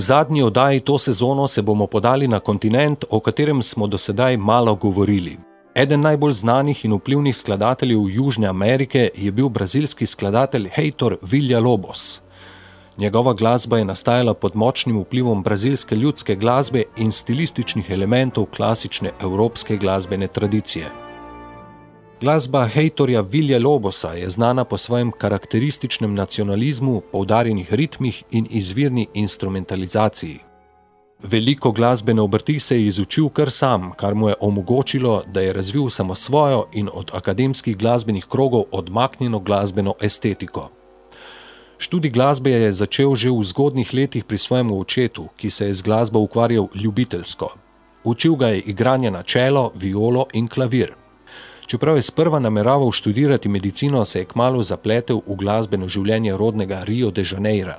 Zadnji oddaji to sezono se bomo podali na kontinent, o katerem smo do sedaj malo govorili. Eden najbolj znanih in vplivnih skladateljev Južne Amerike je bil brazilski skladatelj Heitor Villa Lobos. Njegova glasba je nastajala pod močnim vplivom brazilske ljudske glasbe in stilističnih elementov klasične evropske glasbene tradicije. Glasba Heitorja Vilja Lobosa je znana po svojem karakterističnem nacionalizmu, poudarjenih ritmih in izvirni instrumentalizaciji. Veliko glasbene obrti se je izučil kar sam, kar mu je omogočilo, da je razvil samo svojo in od akademskih glasbenih krogov odmaknjeno glasbeno estetiko. Študij glasbe je začel že v zgodnih letih pri svojem očetu, ki se je z glasbo ukvarjal ljubiteljsko. Učil ga je igranje na čelo, violo in klavir. Čeprav je sprva nameraval študirati medicino, se je kmalo zapletel v glasbeno življenje rodnega Rio de Janeiro.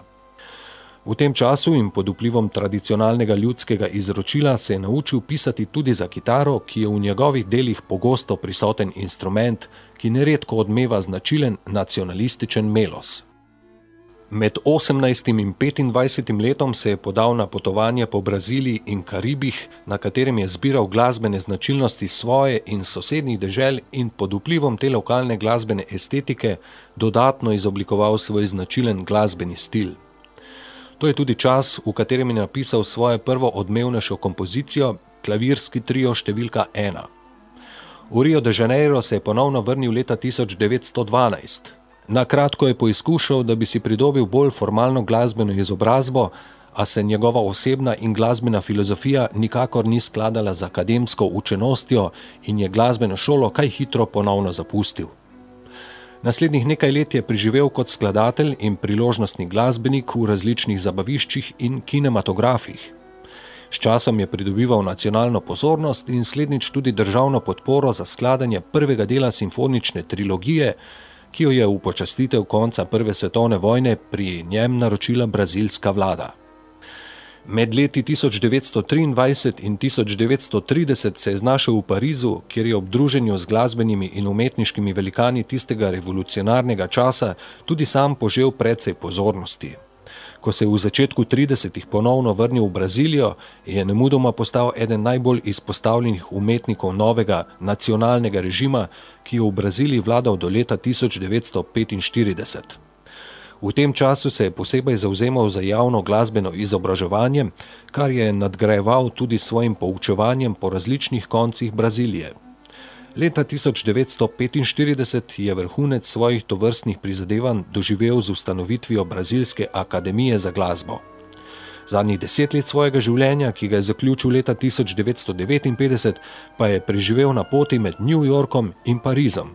V tem času in pod vplivom tradicionalnega ljudskega izročila se je naučil pisati tudi za kitaro, ki je v njegovih delih pogosto prisoten instrument, ki neredko odmeva značilen nacionalističen melos. Med 18 in 25 letom se je podal na potovanje po Braziliji in Karibih, na katerem je zbiral glasbene značilnosti svoje in sosednjih dežel in pod vplivom te lokalne glasbene estetike dodatno izoblikoval svoj značilen glasbeni stil. To je tudi čas, v katerem je napisal svojo prvo odmevnejšo kompozicijo, klavirski trio številka 1. V Rio de Janeiro se je ponovno vrnil leta 1912. Na kratko je poizkušal, da bi si pridobil bolj formalno glasbeno izobrazbo, a se njegova osebna in glasbena filozofija nikakor ni skladala z akademsko učenostjo in je glasbeno šolo kaj hitro ponovno zapustil. Naslednjih nekaj let je preživel kot skladatelj in priložnostni glasbenik v različnih zabaviščih in kinematografih. S časom je pridobival nacionalno pozornost in slednjič tudi državno podporo za skladanje prvega dela simfonične trilogije, ki jo je v počastitev konca Prve svetovne vojne pri njem naročila brazilska vlada. Med leti 1923 in 1930 se je znašel v Parizu, kjer je ob druženju z glasbenimi in umetniškimi velikani tistega revolucionarnega časa tudi sam požel precej pozornosti. Ko se je v začetku 30-ih ponovno vrnil v Brazilijo, je nemudoma postal eden najbolj izpostavljenih umetnikov novega nacionalnega režima, ki je v Braziliji vladal do leta 1945. V tem času se je posebej zauzemal za javno glasbeno izobraževanje, kar je nadgrajeval tudi svojim poučevanjem po različnih koncih Brazilije. Leta 1945 je vrhunec svojih tovrstnih prizadevanj doživel z ustanovitvijo Brazilske akademije za glasbo. Zadnjih deset let svojega življenja, ki ga je zaključil leta 1959, pa je preživel na poti med New Yorkom in Parizom.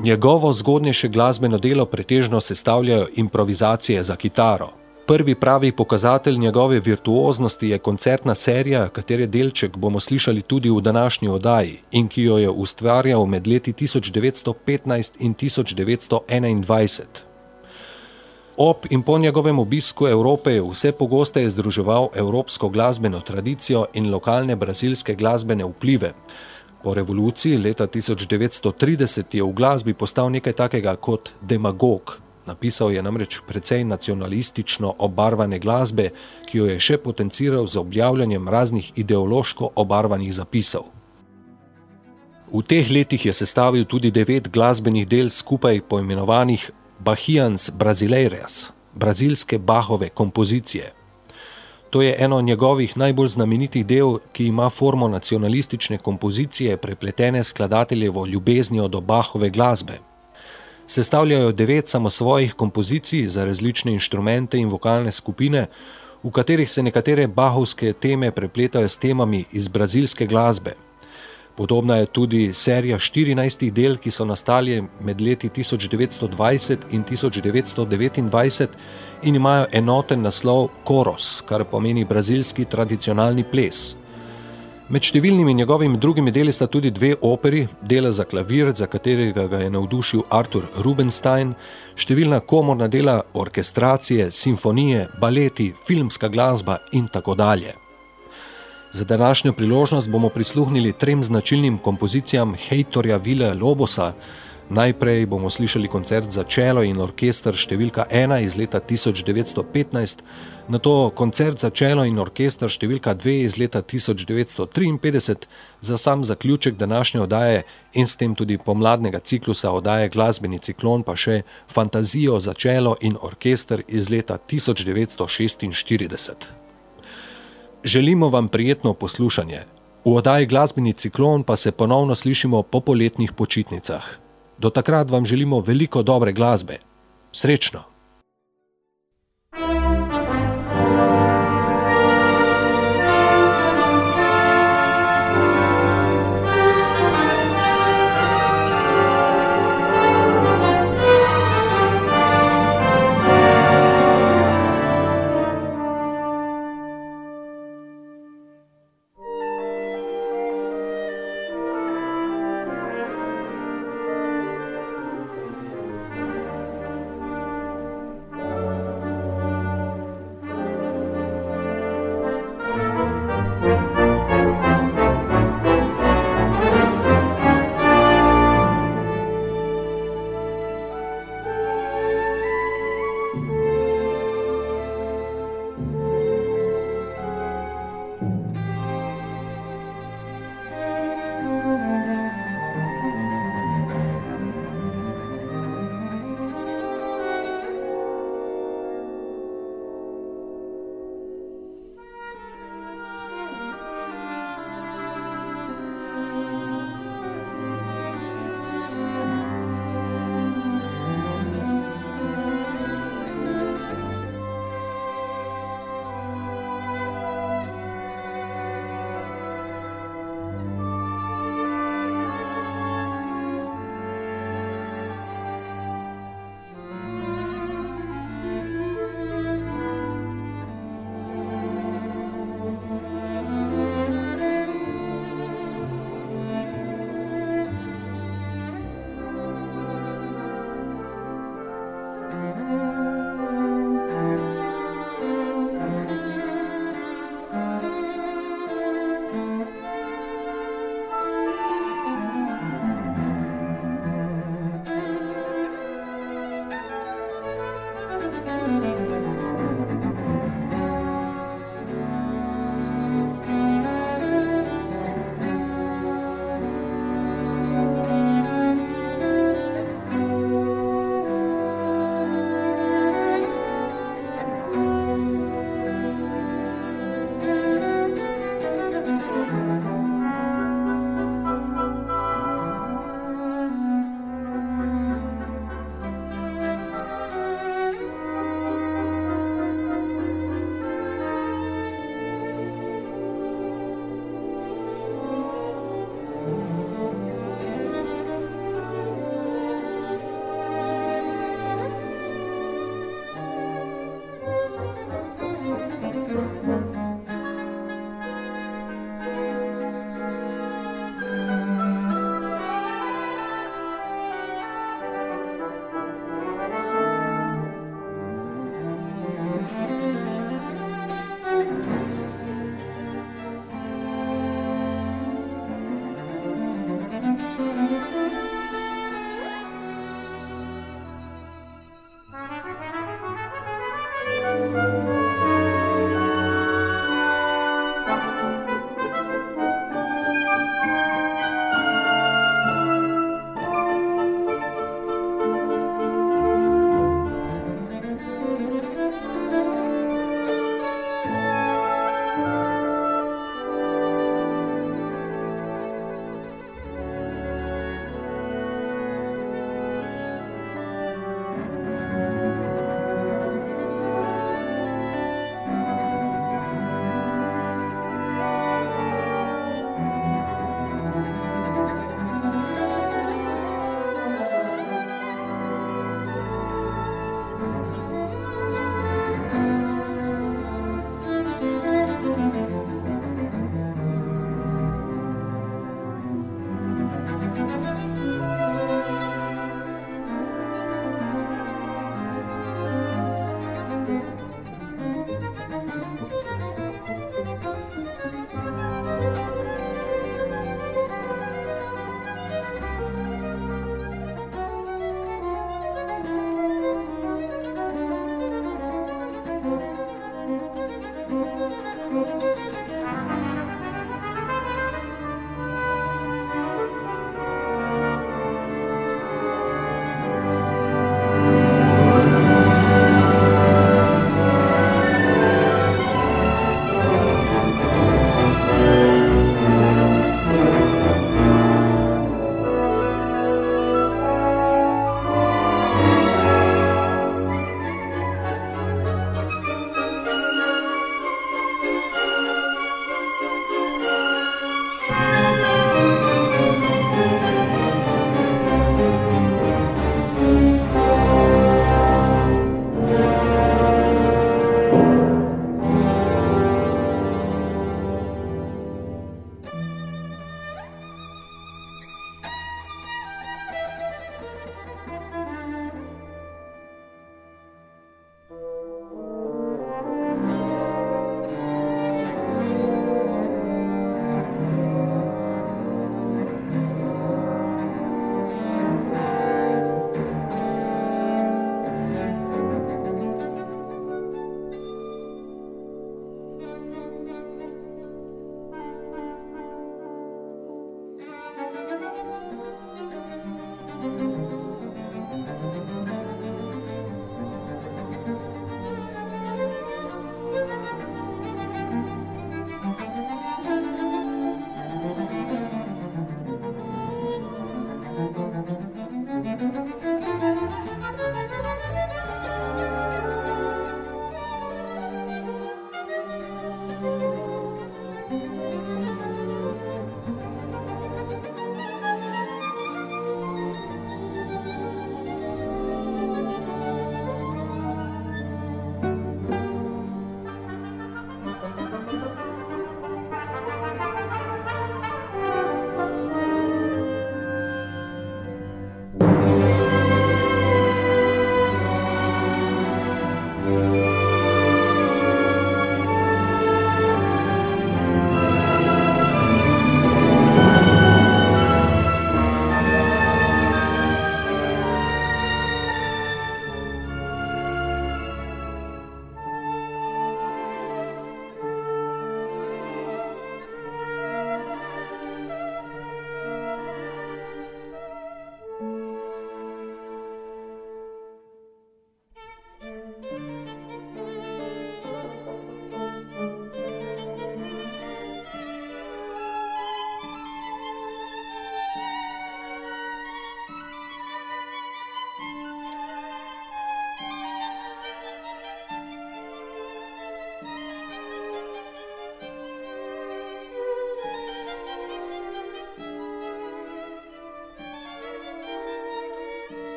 Njegovo zgodnejše glasbeno delo pretežno sestavljajo improvizacije za kitaro. Prvi pravi pokazatelj njegove virtuoznosti je koncertna serija, katere delček bomo slišali tudi v današnji oddaji in ki jo je ustvarjal med leti 1915 in 1921. Ob in po njegovem obisku Evrope je vse pogosteje združeval evropsko glasbeno tradicijo in lokalne brazilske glasbene vplive. Po revoluciji leta 1930 je v glasbi postal nekaj takega kot demagog, Napisal je namreč precej nacionalistično obarvane glasbe, ki jo je še potenciral z objavljanjem raznih ideološko obarvanih zapisov. V teh letih je sestavil tudi devet glasbenih del skupaj poimenovanih Bahians Brasileiras, brazilske Bahove kompozicije. To je eno njegovih najbolj znamenitih del, ki ima formo nacionalistične kompozicije, prepletene skladateljevo ljubeznijo do Bahove glasbe sestavljajo devet samosvojih kompozicij za različne inštrumente in vokalne skupine, v katerih se nekatere bahovske teme prepletajo s temami iz brazilske glasbe. Podobna je tudi serija 14 del, ki so nastali med leti 1920 in 1929 in imajo enoten naslov Koros, kar pomeni brazilski tradicionalni ples. Med številnimi njegovimi drugimi deli sta tudi dve operi, dela za klavir, za katerega ga je navdušil Arthur Rubinstein, številna komorna dela, orkestracije, simfonije, baleti, filmska glasba in tako dalje. Za današnjo priložnost bomo prisluhnili trem značilnim kompozicijam Heitorja Vile Lobosa, Najprej bomo slišali koncert za čelo in orkester številka 1 iz leta 1915, na to koncert za čelo in orkester številka 2 iz leta 1953, za sam zaključek današnje oddaje in s tem tudi pomladnega ciklusa oddaje Glasbeni ciklon, pa še Fantazijo za čelo in orkester iz leta 1946. Želimo vam prijetno poslušanje. V oddaji Glasbeni ciklon pa se ponovno slišimo po poletnih počitnicah. Do takrat vam želimo veliko dobre glasbe. Srečno!